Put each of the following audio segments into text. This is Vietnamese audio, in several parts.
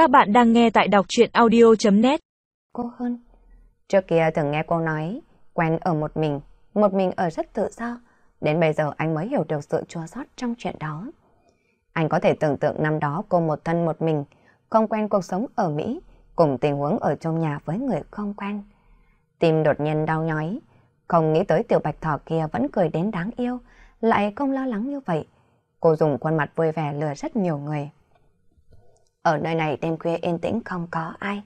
Các bạn đang nghe tại đọc chuyện audio.net Cô hơn. Trước kia từng nghe cô nói, quen ở một mình, một mình ở rất tự do. Đến bây giờ anh mới hiểu được sự chua sót trong chuyện đó. Anh có thể tưởng tượng năm đó cô một thân một mình, không quen cuộc sống ở Mỹ, cùng tình huống ở trong nhà với người không quen. Tim đột nhiên đau nhói, không nghĩ tới tiểu bạch thỏ kia vẫn cười đến đáng yêu, lại không lo lắng như vậy. Cô dùng khuôn mặt vui vẻ lừa rất nhiều người. Ở nơi này đêm khuya yên tĩnh không có ai.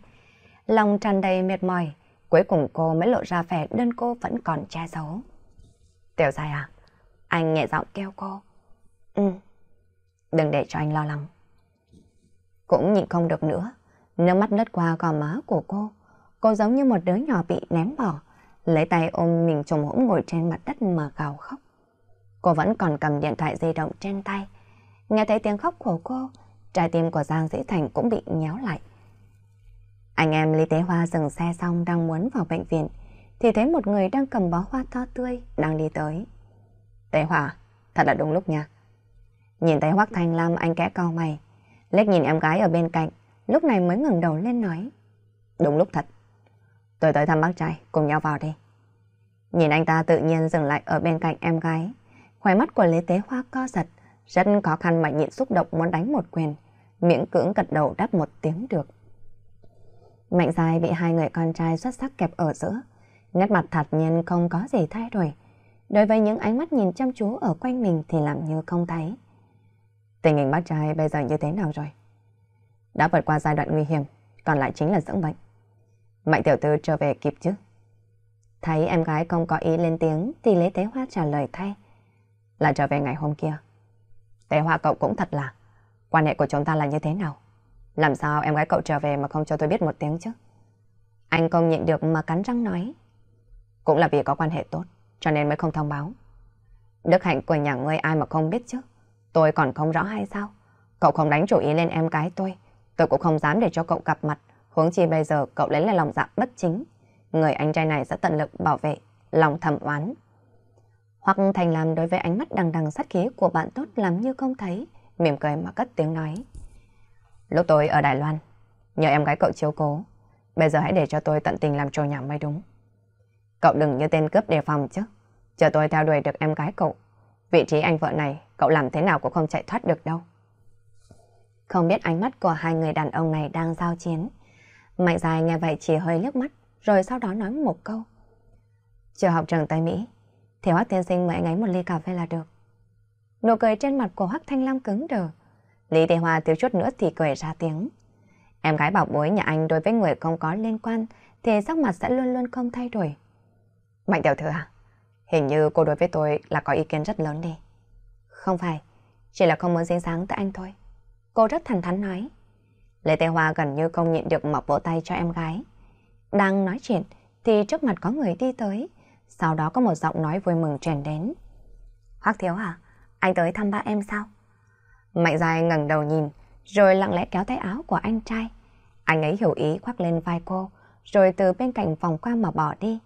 Lòng tràn đầy mệt mỏi, cuối cùng cô mới lộ ra vẻ đơn cô vẫn còn che giấu. Tiểu dài à? Anh nhẹ giọng kêu cô. Ừ. Đừng để cho anh lo lắng. Cũng nhịn không được nữa. Nước mắt lướt qua gò má của cô. Cô giống như một đứa nhỏ bị ném bỏ. Lấy tay ôm mình trùng hỗn ngồi trên mặt đất mà gào khóc. Cô vẫn còn cầm điện thoại di động trên tay. Nghe thấy tiếng khóc của cô, trái tim của Giang Dĩ Thành cũng bị nhéo lại. Anh em Lý Tế Hoa dừng xe xong đang muốn vào bệnh viện, thì thấy một người đang cầm bó hoa to tươi đang đi tới. Tế Hoa, thật là đúng lúc nha. Nhìn thấy Hoác Thanh Lam anh kẽ cau mày, lết nhìn em gái ở bên cạnh, lúc này mới ngừng đầu lên nói. Đúng lúc thật. Tôi tới thăm bác trai, cùng nhau vào đi. Nhìn anh ta tự nhiên dừng lại ở bên cạnh em gái, khóe mắt của Lý Tế Hoa co giật, rất khó khăn mà nhịn xúc động muốn đánh một quyền, miễn cưỡng gật đầu đáp một tiếng được. Mạnh dài bị hai người con trai xuất sắc kẹp ở giữa, nét mặt thật nhiên không có gì thay đổi. Đối với những ánh mắt nhìn chăm chú ở quanh mình thì làm như không thấy. Tình hình bác trai bây giờ như thế nào rồi? Đã vượt qua giai đoạn nguy hiểm, còn lại chính là dưỡng bệnh. Mạnh tiểu tư trở về kịp chứ? Thấy em gái không có ý lên tiếng thì lấy tế hoa trả lời thay. Là trở về ngày hôm kia. Tế hoa cậu cũng thật là, quan hệ của chúng ta là như thế nào? Làm sao em gái cậu trở về mà không cho tôi biết một tiếng chứ? Anh không nhịn được mà cắn răng nói. Cũng là vì có quan hệ tốt, cho nên mới không thông báo. Đức hạnh của nhà ngươi ai mà không biết chứ? Tôi còn không rõ hay sao? Cậu không đánh chủ ý lên em gái tôi. Tôi cũng không dám để cho cậu gặp mặt. Huống chi bây giờ cậu lấy là lòng dạ bất chính. Người anh trai này sẽ tận lực bảo vệ, lòng thầm oán. Hoặc Thành làm đối với ánh mắt đằng đằng sát khí của bạn tốt làm như không thấy, mỉm cười mà cất tiếng nói. Lúc tôi ở Đài Loan, nhờ em gái cậu chiếu cố, bây giờ hãy để cho tôi tận tình làm trò nhà mới đúng. Cậu đừng như tên cướp đề phòng chứ, chờ tôi theo đuổi được em gái cậu. Vị trí anh vợ này, cậu làm thế nào cũng không chạy thoát được đâu. Không biết ánh mắt của hai người đàn ông này đang giao chiến. Mạnh dài nghe vậy chỉ hơi liếc mắt, rồi sau đó nói một câu. Chờ học trường Tây Mỹ, thì Hoác tiên sinh mời anh ấy một ly cà phê là được. Nụ cười trên mặt của Hắc Thanh Lam cứng đờ. Lý Tề Hoa thiếu chút nữa thì cười ra tiếng. Em gái bảo bối nhà anh đối với người không có liên quan thì sắc mặt sẽ luôn luôn không thay đổi. Mạnh tiểu thư à? Hình như cô đối với tôi là có ý kiến rất lớn đi. Không phải, chỉ là không muốn dính dáng tới anh thôi. Cô rất thẳng thắn nói. Lê Tê Hoa gần như không nhịn được mọc vỗ tay cho em gái. Đang nói chuyện thì trước mặt có người đi tới. Sau đó có một giọng nói vui mừng truyền đến. Hoác Thiếu à, anh tới thăm ba em sao? Mạnh dài ngẩng đầu nhìn, rồi lặng lẽ kéo tay áo của anh trai. Anh ấy hiểu ý khoác lên vai cô, rồi từ bên cạnh vòng qua mà bỏ đi.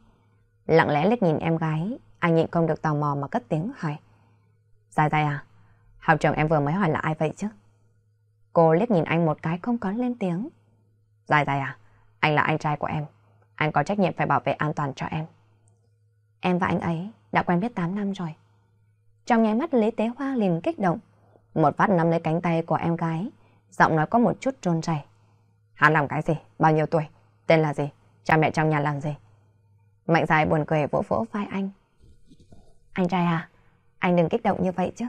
Lặng lẽ liếc nhìn em gái, anh nhịn không được tò mò mà cất tiếng hỏi. Dài dài à, học trưởng em vừa mới hỏi là ai vậy chứ? Cô liếc nhìn anh một cái không có lên tiếng. Dài dài à, anh là anh trai của em. Anh có trách nhiệm phải bảo vệ an toàn cho em. Em và anh ấy đã quen biết 8 năm rồi. Trong nháy mắt Lý Tế Hoa liền kích động. Một phát nắm lấy cánh tay của em gái. Giọng nói có một chút trôn chảy. Hắn làm cái gì? Bao nhiêu tuổi? Tên là gì? Cha mẹ trong nhà làm gì? Mạnh dài buồn cười vỗ vỗ vai anh. Anh trai à, anh đừng kích động như vậy chứ.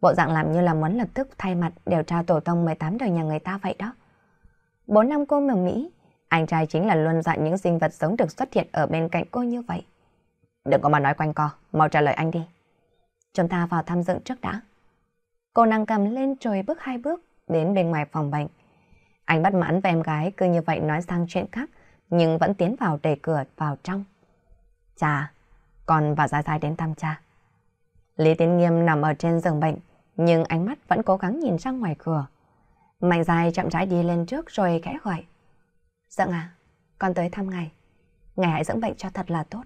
Bộ dạng làm như là muốn lập tức thay mặt điều tra tổ tông 18 đời nhà người ta vậy đó. Bốn năm cô ở Mỹ, anh trai chính là luôn dặn những sinh vật sống được xuất hiện ở bên cạnh cô như vậy. Đừng có mà nói quanh co, mau trả lời anh đi. Chúng ta vào thăm dựng trước đã. Cô nàng cầm lên trồi bước hai bước đến bên ngoài phòng bệnh. Anh bắt mãn với em gái cứ như vậy nói sang chuyện khác, nhưng vẫn tiến vào đẩy cửa vào trong. Chà, con và Gia Gia đến thăm cha. Lý Tiến Nghiêm nằm ở trên giường bệnh, nhưng ánh mắt vẫn cố gắng nhìn ra ngoài cửa. Mạnh dài chậm rãi đi lên trước rồi khẽ gọi. Dạ Dượng à, con tới thăm ngài. Ngài hãy dưỡng bệnh cho thật là tốt.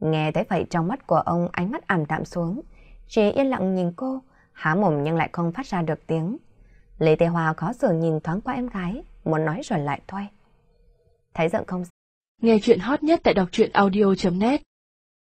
Nghe thấy vậy trong mắt của ông ánh mắt ảm đạm xuống, chỉ yên lặng nhìn cô, há mồm nhưng lại không phát ra được tiếng. Lý Tê Hoa khó xử nhìn thoáng qua em gái, muốn nói rồi lại thôi. Thấy giận không? Nghe chuyện hot nhất tại đọc truyện audio.net